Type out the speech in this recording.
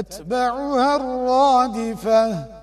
تتبعها الرادفة.